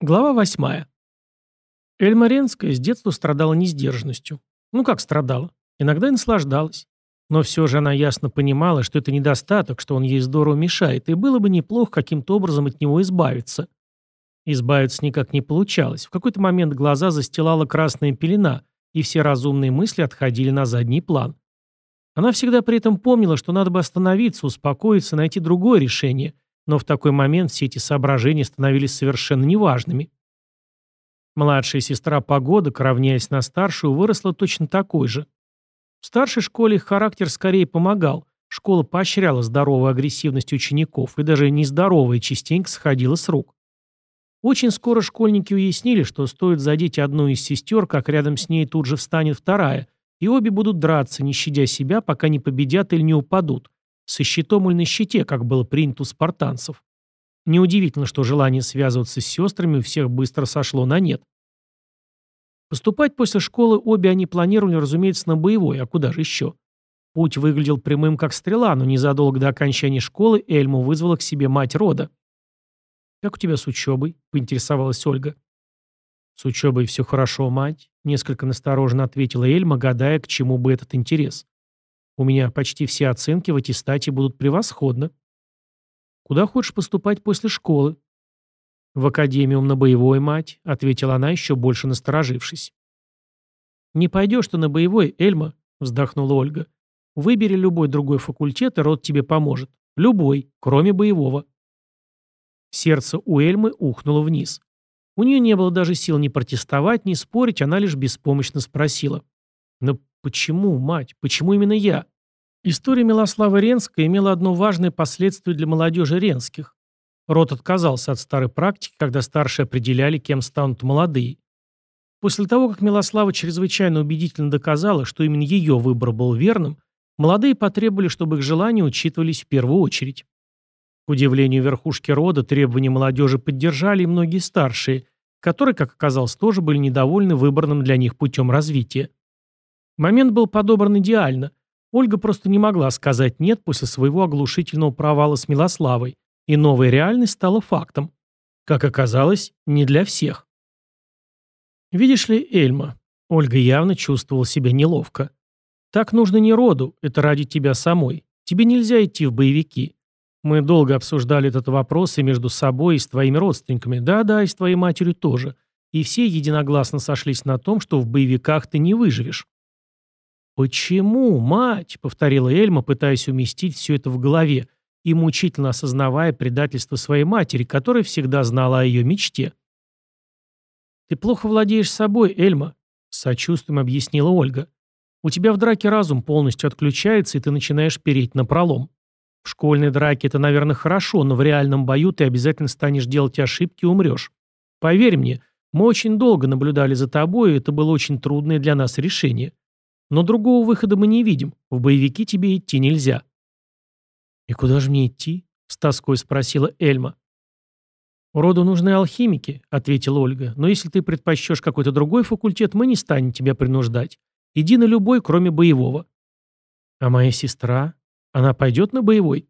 Глава восьмая. Эльма Ренская с детства страдала несдержанностью. Ну как страдала? Иногда и наслаждалась. Но все же она ясно понимала, что это недостаток, что он ей здорово мешает, и было бы неплохо каким-то образом от него избавиться. Избавиться никак не получалось. В какой-то момент глаза застилала красная пелена, и все разумные мысли отходили на задний план. Она всегда при этом помнила, что надо бы остановиться, успокоиться, найти другое решение – но в такой момент все эти соображения становились совершенно неважными. Младшая сестра Погода, равняясь на старшую, выросла точно такой же. В старшей школе их характер скорее помогал. Школа поощряла здоровую агрессивность учеников, и даже нездоровая частенько сходила с рук. Очень скоро школьники уяснили, что стоит задеть одну из сестер, как рядом с ней тут же встанет вторая, и обе будут драться, не щадя себя, пока не победят или не упадут, со щитом или на щите, как было принято у спартанцев. Неудивительно, что желание связываться с сестрами у всех быстро сошло на нет. Поступать после школы обе они планировали, разумеется, на боевой, а куда же еще? Путь выглядел прямым, как стрела, но незадолго до окончания школы Эльму вызвала к себе мать рода. «Как у тебя с учебой?» — поинтересовалась Ольга. «С учебой все хорошо, мать», — несколько настороженно ответила Эльма, гадая, к чему бы этот интерес. У меня почти все оценки в аттестате будут превосходно. Куда хочешь поступать после школы? В академиум на боевой, мать, ответила она, еще больше насторожившись. Не пойдешь ты на боевой, Эльма, вздохнула Ольга. Выбери любой другой факультет, и род тебе поможет. Любой, кроме боевого. Сердце у Эльмы ухнуло вниз. У нее не было даже сил ни протестовать, ни спорить, она лишь беспомощно спросила. «Но Почему, мать? Почему именно я? История Милославы Ренской имела одно важное последствие для молодежи Ренских. Род отказался от старой практики, когда старшие определяли, кем станут молодые. После того, как Милослава чрезвычайно убедительно доказала, что именно ее выбор был верным, молодые потребовали, чтобы их желания учитывались в первую очередь. К удивлению верхушки рода, требования молодежи поддержали и многие старшие, которые, как оказалось, тоже были недовольны выбранным для них путем развития. Момент был подобран идеально. Ольга просто не могла сказать «нет» после своего оглушительного провала с Милославой, и новая реальность стала фактом. Как оказалось, не для всех. Видишь ли, Эльма, Ольга явно чувствовала себя неловко. Так нужно не роду, это ради тебя самой. Тебе нельзя идти в боевики. Мы долго обсуждали этот вопрос и между собой, и с твоими родственниками. Да-да, и с твоей матерью тоже. И все единогласно сошлись на том, что в боевиках ты не выживешь. «Почему, мать?» — повторила Эльма, пытаясь уместить все это в голове и мучительно осознавая предательство своей матери, которая всегда знала о ее мечте. «Ты плохо владеешь собой, Эльма», — с сочувствием объяснила Ольга. «У тебя в драке разум полностью отключается, и ты начинаешь переть на пролом. В школьной драке это, наверное, хорошо, но в реальном бою ты обязательно станешь делать ошибки и умрешь. Поверь мне, мы очень долго наблюдали за тобой, и это было очень трудное для нас решение. Но другого выхода мы не видим. В боевики тебе идти нельзя». «И куда же мне идти?» — с тоской спросила Эльма. «Роду нужны алхимики», — ответила Ольга. «Но если ты предпочтешь какой-то другой факультет, мы не станем тебя принуждать. Иди на любой, кроме боевого». «А моя сестра? Она пойдет на боевой?»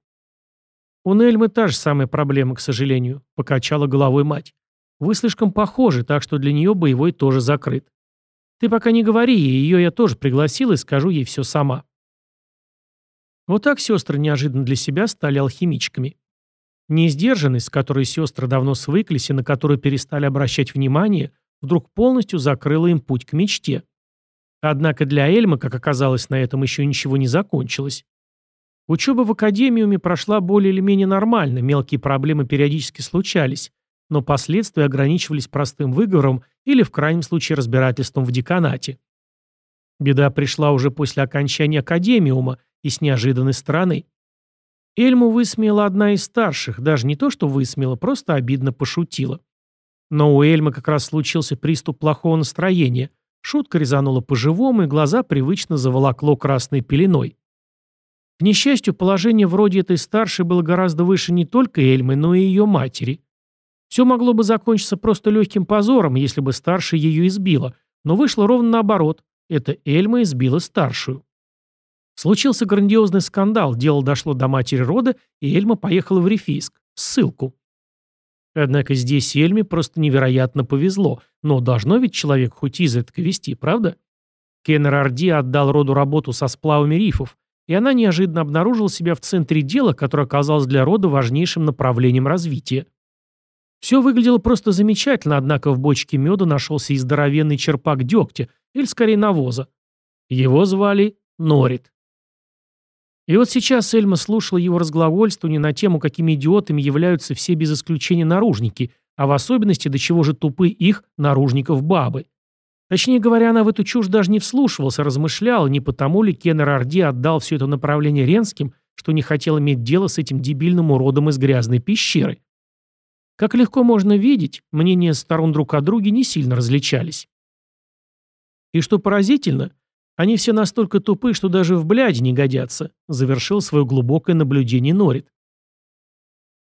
«У Нельмы та же самая проблема, к сожалению», — покачала головой мать. «Вы слишком похожи, так что для нее боевой тоже закрыт. Ты пока не говори ей, ее я тоже пригласил и скажу ей все сама. Вот так сестры неожиданно для себя стали алхимичками. Неиздержанность, с которой сестры давно свыклись и на которую перестали обращать внимание, вдруг полностью закрыла им путь к мечте. Однако для Эльмы, как оказалось, на этом еще ничего не закончилось. Учеба в академиуме прошла более или менее нормально, мелкие проблемы периодически случались, но последствия ограничивались простым выговором или, в крайнем случае, разбирательством в деканате. Беда пришла уже после окончания академиума и с неожиданной стороны. Эльму высмеяла одна из старших, даже не то, что высмеяла, просто обидно пошутила. Но у Эльмы как раз случился приступ плохого настроения. Шутка резанула по-живому, и глаза привычно заволокло красной пеленой. К несчастью, положение вроде этой старшей было гораздо выше не только Эльмы, но и ее матери. Все могло бы закончиться просто легким позором, если бы старшая ее избила, но вышло ровно наоборот. Это Эльма избила старшую. Случился грандиозный скандал, дело дошло до матери рода, и Эльма поехала в Рифийск, ссылку. Однако здесь Эльме просто невероятно повезло, но должно ведь человек хоть изредка вести, правда? Кеннер Орди отдал роду работу со сплавами рифов, и она неожиданно обнаружила себя в центре дела, которое оказалось для рода важнейшим направлением развития. Все выглядело просто замечательно, однако в бочке меда нашелся и здоровенный черпак дегтя, или скорее навоза. Его звали Норит. И вот сейчас Эльма слушала его разглагольствование на тему, какими идиотами являются все без исключения наружники, а в особенности до чего же тупы их, наружников, бабы. Точнее говоря, она в эту чушь даже не вслушивался, размышляла, не потому ли Кеннер Орди отдал все это направление Ренским, что не хотел иметь дело с этим дебильным уродом из грязной пещеры. Как легко можно видеть, мнения сторон друг о друге не сильно различались. И что поразительно, они все настолько тупы, что даже в бляде не годятся, завершил свое глубокое наблюдение Норит.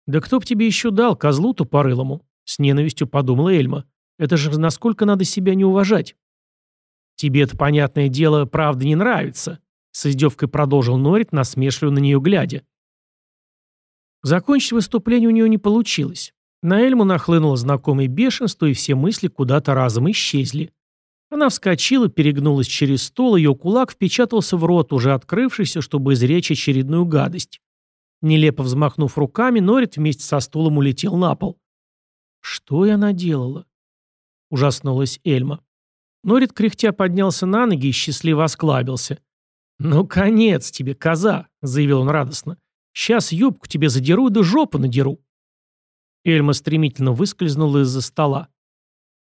«Да кто б тебе еще дал, козлу тупорылому?» — с ненавистью подумала Эльма. «Это же насколько надо себя не уважать?» «Тебе это, понятное дело, правда не нравится», — с издевкой продолжил Норит, насмешливо на нее глядя. Закончить выступление у нее не получилось. На Эльму нахлынуло знакомое бешенство, и все мысли куда-то разом исчезли. Она вскочила, перегнулась через стол, ее кулак впечатался в рот, уже открывшийся, чтобы изречь очередную гадость. Нелепо взмахнув руками, Норит вместе со стулом улетел на пол. «Что я наделала?» — ужаснулась Эльма. Норит кряхтя поднялся на ноги и счастливо осклабился. «Ну, конец тебе, коза!» — заявил он радостно. «Сейчас юбку тебе задеру да жопу надеру!» Эльма стремительно выскользнула из-за стола.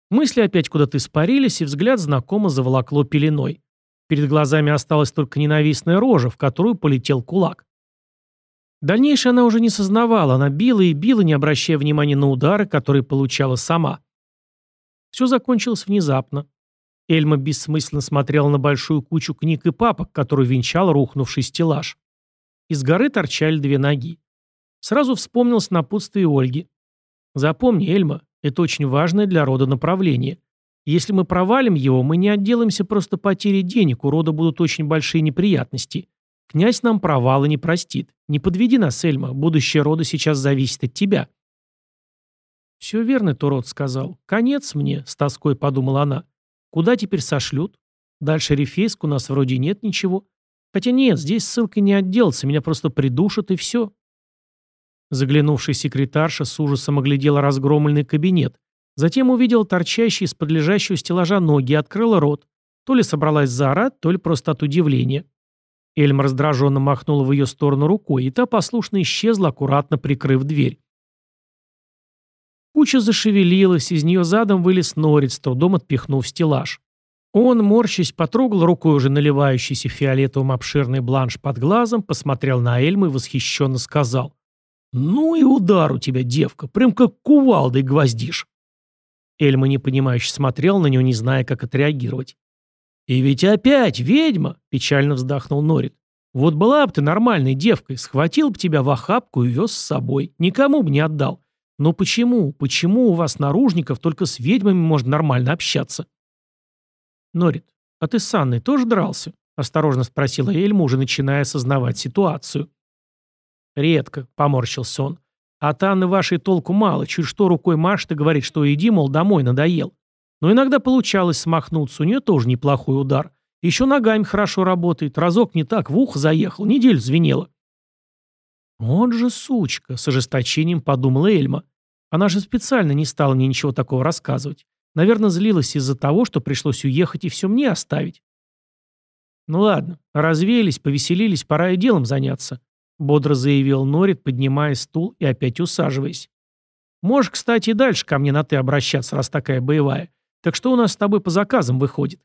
Мысли опять куда-то испарились, и взгляд знакомо заволокло пеленой. Перед глазами осталась только ненавистная рожа, в которую полетел кулак. Дальнейшее она уже не сознавала, она била и била, не обращая внимания на удары, которые получала сама. Все закончилось внезапно. Эльма бессмысленно смотрела на большую кучу книг и папок, которую венчал рухнувший стеллаж. Из горы торчали две ноги. Сразу вспомнилось напутствие Ольги. «Запомни, Эльма, это очень важное для рода направление. Если мы провалим его, мы не отделаемся просто потерей денег, у рода будут очень большие неприятности. Князь нам провала не простит. Не подведи нас, Эльма, будущее рода сейчас зависит от тебя». «Все верно, Турот сказал. Конец мне», — с тоской подумала она. «Куда теперь сошлют? Дальше Рифейск у нас вроде нет ничего. Хотя нет, здесь ссылкой не отделаться, меня просто придушат и все. Заглянувший секретарша с ужасом оглядела разгромленный кабинет. Затем увидела торчащие из-под лежащего стеллажа ноги и открыла рот. То ли собралась заорать, то ли просто от удивления. Эльма раздраженно махнула в ее сторону рукой, и та послушно исчезла, аккуратно прикрыв дверь. Куча зашевелилась, из нее задом вылез Норец, с трудом отпихнув стеллаж. Он, морщись, потрогал рукой уже наливающийся фиолетовым обширный бланш под глазом, посмотрел на Эльму и восхищенно сказал. «Ну и удар у тебя, девка, прям как кувалдой гвоздишь». Эльма непонимающе смотрел на него, не зная, как отреагировать. «И ведь опять ведьма!» – печально вздохнул Норит. «Вот была бы ты нормальной девкой, схватил бы тебя в охапку и вез с собой. Никому бы не отдал. Но почему, почему у вас, наружников, только с ведьмами можно нормально общаться?» «Норит, а ты с Анной тоже дрался?» – осторожно спросила Эльма, уже начиная осознавать ситуацию. «Редко», — поморщился он. «От Анны вашей толку мало, чуть что рукой машет и говорит, что иди, мол, домой надоел. Но иногда получалось смахнуться, у нее тоже неплохой удар. Еще ногами хорошо работает, разок не так, в ухо заехал, неделю звенело». «Вот же сучка», — с ожесточением подумала Эльма. Она же специально не стала мне ничего такого рассказывать. Наверное, злилась из-за того, что пришлось уехать и все мне оставить. Ну ладно, развеялись, повеселились, пора и делом заняться. Бодро заявил Норит, поднимая стул и опять усаживаясь. Можешь, кстати, и дальше ко мне на «ты» обращаться, раз такая боевая. Так что у нас с тобой по заказам выходит?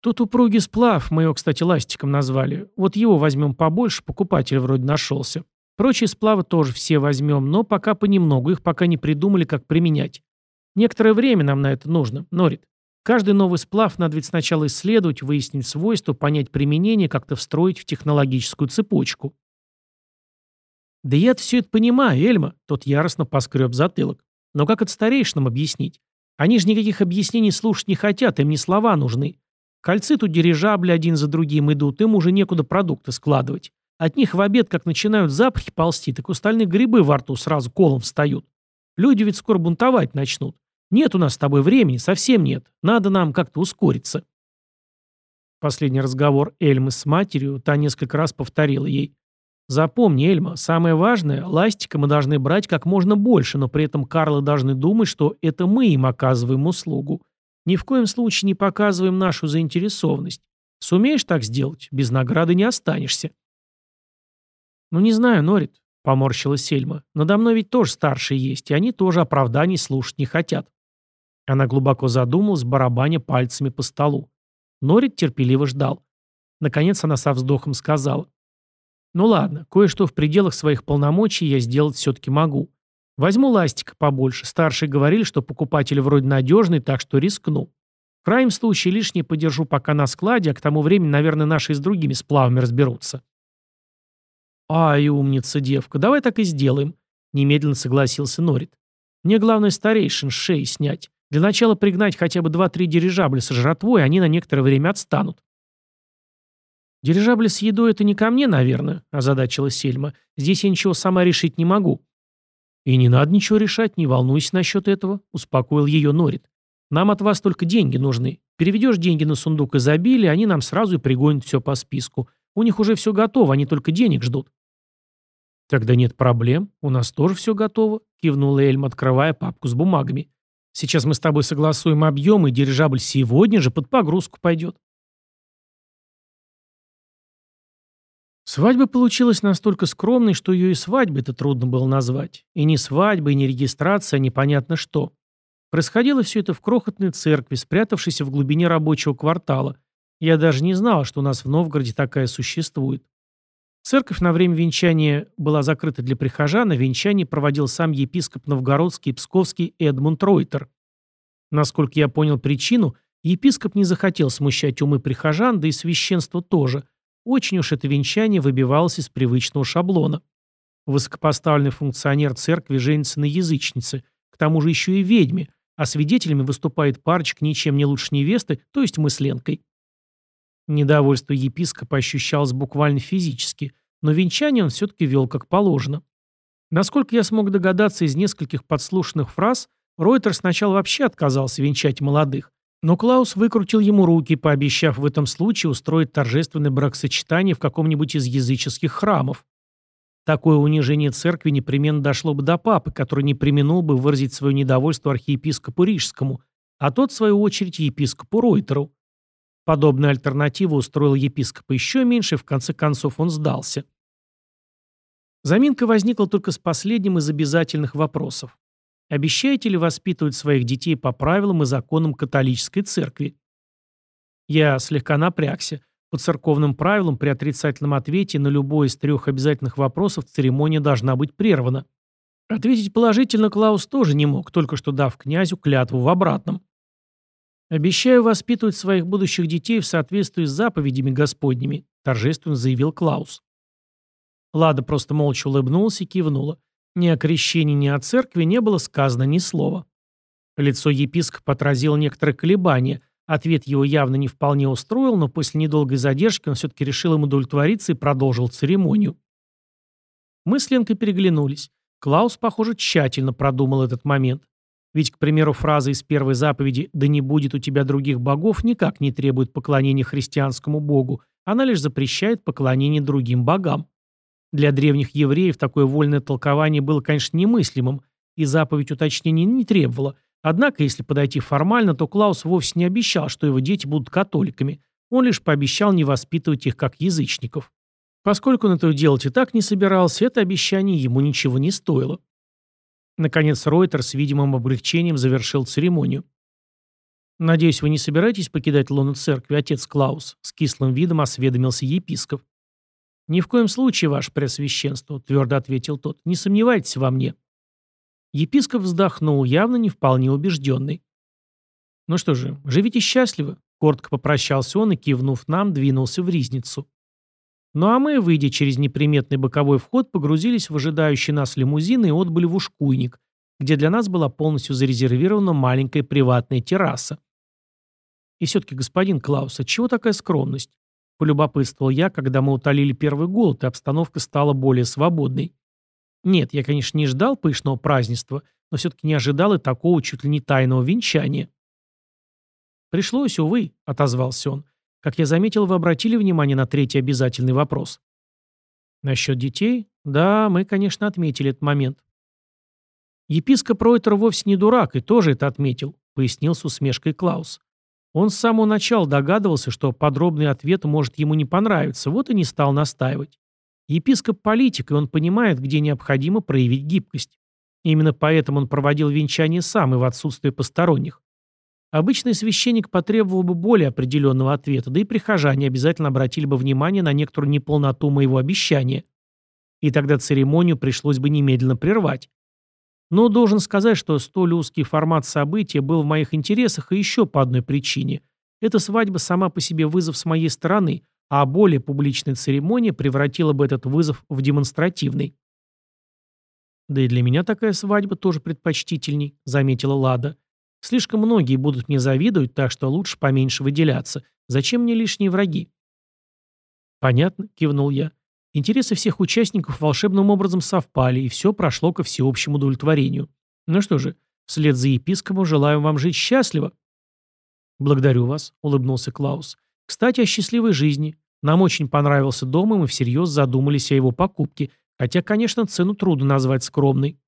Тут упругий сплав, мы его, кстати, ластиком назвали. Вот его возьмем побольше, покупатель вроде нашелся. Прочие сплавы тоже все возьмем, но пока понемногу, их пока не придумали, как применять. Некоторое время нам на это нужно, Норит. Каждый новый сплав надо ведь сначала исследовать, выяснить свойства, понять применение, как-то встроить в технологическую цепочку. «Да я все это понимаю, Эльма», — тот яростно поскреб затылок. «Но как это старейшинам объяснить? Они же никаких объяснений слушать не хотят, им не слова нужны. Кольцы тут дирижабли один за другим идут, им уже некуда продукты складывать. От них в обед, как начинают запахи ползти, так у остальных грибы во рту сразу колом встают. Люди ведь скоро бунтовать начнут. Нет у нас с тобой времени, совсем нет. Надо нам как-то ускориться. Последний разговор Эльмы с матерью, та несколько раз повторила ей. Запомни, Эльма, самое важное, ластика мы должны брать как можно больше, но при этом Карлы должны думать, что это мы им оказываем услугу. Ни в коем случае не показываем нашу заинтересованность. Сумеешь так сделать, без награды не останешься. Ну не знаю, Норит, поморщилась Сельма. Надо мной ведь тоже старшие есть, и они тоже оправданий слушать не хотят. Она глубоко задумалась, барабаня пальцами по столу. Норит терпеливо ждал. Наконец она со вздохом сказала. «Ну ладно, кое-что в пределах своих полномочий я сделать все-таки могу. Возьму ластика побольше. Старшие говорили, что покупатель вроде надежный, так что рискну. В крайнем случае лишнее подержу пока на складе, а к тому времени, наверное, наши с другими сплавами разберутся». «Ай, умница девка, давай так и сделаем», — немедленно согласился Норит. «Мне главное старейшин с шеи снять. Для начала пригнать хотя бы два-три дирижабля со жратвой, они на некоторое время отстанут. «Дирижабли с едой — это не ко мне, наверное», — озадачилась Сельма. «Здесь я ничего сама решить не могу». «И не надо ничего решать, не волнуйся насчет этого», — успокоил ее Норит. «Нам от вас только деньги нужны. Переведешь деньги на сундук изобилия, они нам сразу и пригонят все по списку. У них уже все готово, они только денег ждут». «Тогда нет проблем, у нас тоже все готово», — кивнула Эльма, открывая папку с бумагами. Сейчас мы с тобой согласуем объем, и дирижабль сегодня же под погрузку пойдет. Свадьба получилась настолько скромной, что ее и свадьбой-то трудно было назвать. И не свадьба, и не регистрация, а непонятно что. Происходило все это в крохотной церкви, спрятавшейся в глубине рабочего квартала. Я даже не знал, что у нас в Новгороде такая существует. Церковь на время венчания была закрыта для прихожан, а венчание проводил сам епископ Новгородский и Псковский Эдмунд Ройтер. Насколько я понял причину, епископ не захотел смущать умы прихожан, да и священство тоже. Очень уж это венчание выбивалось из привычного шаблона. Высокопоставленный функционер церкви женится на язычнице, к тому же еще и ведьме, а свидетелями выступает парочка ничем не лучше невесты, то есть мы с Ленкой. Недовольство епископа ощущалось буквально физически, но венчание он все-таки вел как положено. Насколько я смог догадаться из нескольких подслушанных фраз, Ройтер сначала вообще отказался венчать молодых, но Клаус выкрутил ему руки, пообещав в этом случае устроить торжественное бракосочетание в каком-нибудь из языческих храмов. Такое унижение церкви непременно дошло бы до папы, который не применул бы выразить свое недовольство архиепископу Рижскому, а тот, в свою очередь, епископу Ройтеру. Подобная альтернатива устроила епископа еще меньше, и в конце концов он сдался. Заминка возникла только с последним из обязательных вопросов. Обещаете ли воспитывать своих детей по правилам и законам католической церкви? Я слегка напрягся. По церковным правилам при отрицательном ответе на любой из трех обязательных вопросов церемония должна быть прервана. Ответить положительно Клаус тоже не мог, только что дав князю клятву в обратном. «Обещаю воспитывать своих будущих детей в соответствии с заповедями Господними», торжественно заявил Клаус. Лада просто молча улыбнулась и кивнула. Ни о крещении, ни о церкви не было сказано ни слова. Лицо епископа отразило некоторые колебания. Ответ его явно не вполне устроил, но после недолгой задержки он все-таки решил им удовлетвориться и продолжил церемонию. Мы с Ленкой переглянулись. Клаус, похоже, тщательно продумал этот момент. Ведь, к примеру, фраза из первой заповеди «Да не будет у тебя других богов» никак не требует поклонения христианскому богу, она лишь запрещает поклонение другим богам. Для древних евреев такое вольное толкование было, конечно, немыслимым, и заповедь уточнения не требовала. Однако, если подойти формально, то Клаус вовсе не обещал, что его дети будут католиками. Он лишь пообещал не воспитывать их как язычников. Поскольку он этого делать и так не собирался, это обещание ему ничего не стоило. Наконец Ройтер с видимым облегчением завершил церемонию. «Надеюсь, вы не собираетесь покидать лоно церкви, отец Клаус?» С кислым видом осведомился епископ. «Ни в коем случае, ваше преосвященство», — твердо ответил тот. «Не сомневайтесь во мне». Епископ вздохнул, явно не вполне убежденный. «Ну что же, живите счастливо», — коротко попрощался он и, кивнув нам, двинулся в ризницу. Ну а мы, выйдя через неприметный боковой вход, погрузились в ожидающий нас лимузин и отбыли в ушкуйник, где для нас была полностью зарезервирована маленькая приватная терраса. И все-таки, господин Клаус, чего такая скромность? Полюбопытствовал я, когда мы утолили первый голод, и обстановка стала более свободной. Нет, я, конечно, не ждал пышного празднества, но все-таки не ожидал и такого чуть ли не тайного венчания. «Пришлось, увы», — отозвался он. «Как я заметил, вы обратили внимание на третий обязательный вопрос». «Насчет детей? Да, мы, конечно, отметили этот момент». «Епископ Ройтер вовсе не дурак и тоже это отметил», — пояснил с усмешкой Клаус. Он с самого начала догадывался, что подробный ответ может ему не понравиться, вот и не стал настаивать. Епископ политик, и он понимает, где необходимо проявить гибкость. Именно поэтому он проводил венчание сам и в отсутствие посторонних. Обычный священник потребовал бы более определенного ответа, да и прихожане обязательно обратили бы внимание на некоторую неполноту моего обещания. И тогда церемонию пришлось бы немедленно прервать. Но должен сказать, что столь узкий формат события был в моих интересах и еще по одной причине. Эта свадьба сама по себе вызов с моей стороны, а более публичная церемония превратила бы этот вызов в демонстративный. «Да и для меня такая свадьба тоже предпочтительней», — заметила Лада. Слишком многие будут мне завидовать, так что лучше поменьше выделяться. Зачем мне лишние враги? Понятно, кивнул я. Интересы всех участников волшебным образом совпали, и все прошло ко всеобщему удовлетворению. Ну что же, вслед за епископом желаю вам жить счастливо. Благодарю вас, улыбнулся Клаус. Кстати, о счастливой жизни. Нам очень понравился дом, и мы всерьез задумались о его покупке, хотя, конечно, цену трудно назвать скромной.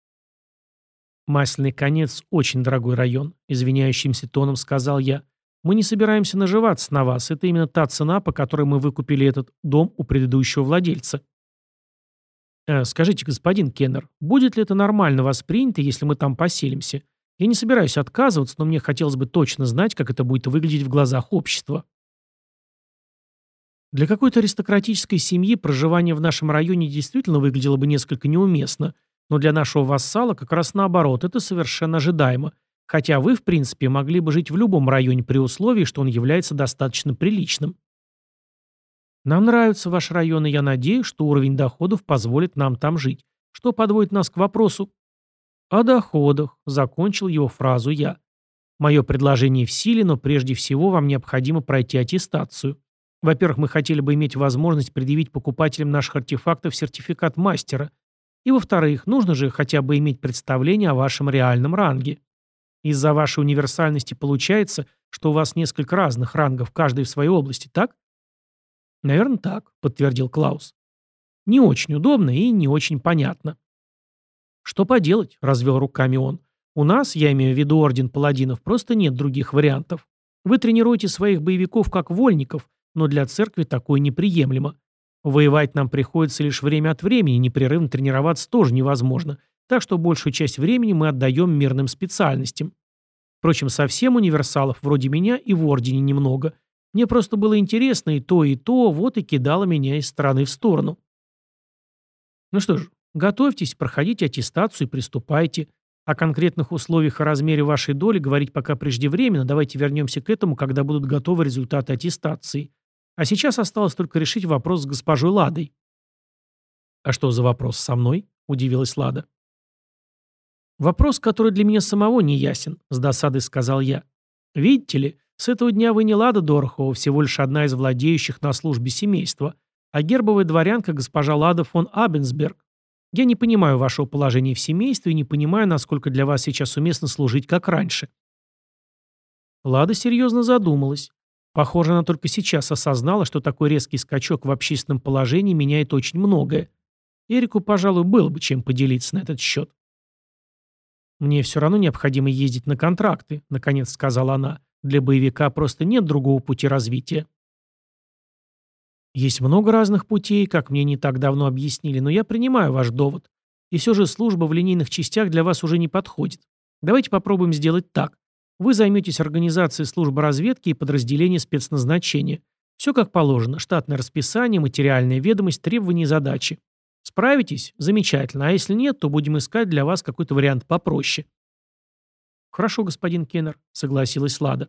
«Масляный конец – очень дорогой район», – извиняющимся тоном сказал я. «Мы не собираемся наживаться на вас. Это именно та цена, по которой мы выкупили этот дом у предыдущего владельца». «Э, «Скажите, господин Кеннер, будет ли это нормально воспринято, если мы там поселимся? Я не собираюсь отказываться, но мне хотелось бы точно знать, как это будет выглядеть в глазах общества». Для какой-то аристократической семьи проживание в нашем районе действительно выглядело бы несколько неуместно – но для нашего вассала как раз наоборот, это совершенно ожидаемо. Хотя вы, в принципе, могли бы жить в любом районе при условии, что он является достаточно приличным. Нам нравится ваш район, и я надеюсь, что уровень доходов позволит нам там жить. Что подводит нас к вопросу о доходах, закончил его фразу я. Мое предложение в силе, но прежде всего вам необходимо пройти аттестацию. Во-первых, мы хотели бы иметь возможность предъявить покупателям наших артефактов сертификат мастера, и во-вторых, нужно же хотя бы иметь представление о вашем реальном ранге. Из-за вашей универсальности получается, что у вас несколько разных рангов, каждый в своей области, так? Наверное, так, подтвердил Клаус. Не очень удобно и не очень понятно. Что поделать, развел руками он. У нас, я имею в виду Орден Паладинов, просто нет других вариантов. Вы тренируете своих боевиков как вольников, но для церкви такое неприемлемо. Воевать нам приходится лишь время от времени, непрерывно тренироваться тоже невозможно, так что большую часть времени мы отдаем мирным специальностям. Впрочем, совсем универсалов вроде меня и в Ордене немного. Мне просто было интересно и то, и то, вот и кидало меня из стороны в сторону. Ну что ж, готовьтесь, проходите аттестацию и приступайте. О конкретных условиях и размере вашей доли говорить пока преждевременно, давайте вернемся к этому, когда будут готовы результаты аттестации. А сейчас осталось только решить вопрос с госпожой Ладой. «А что за вопрос со мной?» – удивилась Лада. «Вопрос, который для меня самого не ясен», – с досадой сказал я. «Видите ли, с этого дня вы не Лада Дорохова, всего лишь одна из владеющих на службе семейства, а гербовая дворянка госпожа Лада фон Абенсберг. Я не понимаю вашего положения в семействе и не понимаю, насколько для вас сейчас уместно служить, как раньше». Лада серьезно задумалась. Похоже, она только сейчас осознала, что такой резкий скачок в общественном положении меняет очень многое. Эрику, пожалуй, было бы чем поделиться на этот счет. «Мне все равно необходимо ездить на контракты», — наконец сказала она. «Для боевика просто нет другого пути развития». Есть много разных путей, как мне не так давно объяснили, но я принимаю ваш довод. И все же служба в линейных частях для вас уже не подходит. Давайте попробуем сделать так. Вы займетесь организацией службы разведки и подразделения спецназначения. Все как положено. Штатное расписание, материальная ведомость, требования и задачи. Справитесь? Замечательно. А если нет, то будем искать для вас какой-то вариант попроще. Хорошо, господин Кеннер, согласилась Лада.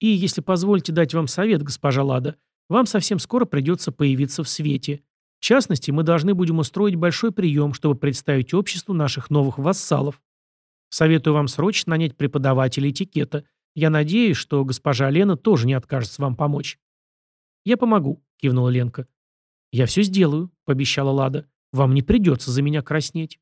И, если позволите дать вам совет, госпожа Лада, вам совсем скоро придется появиться в свете. В частности, мы должны будем устроить большой прием, чтобы представить обществу наших новых вассалов. Советую вам срочно нанять преподавателя этикета. Я надеюсь, что госпожа Лена тоже не откажется вам помочь». «Я помогу», — кивнула Ленка. «Я все сделаю», — пообещала Лада. «Вам не придется за меня краснеть».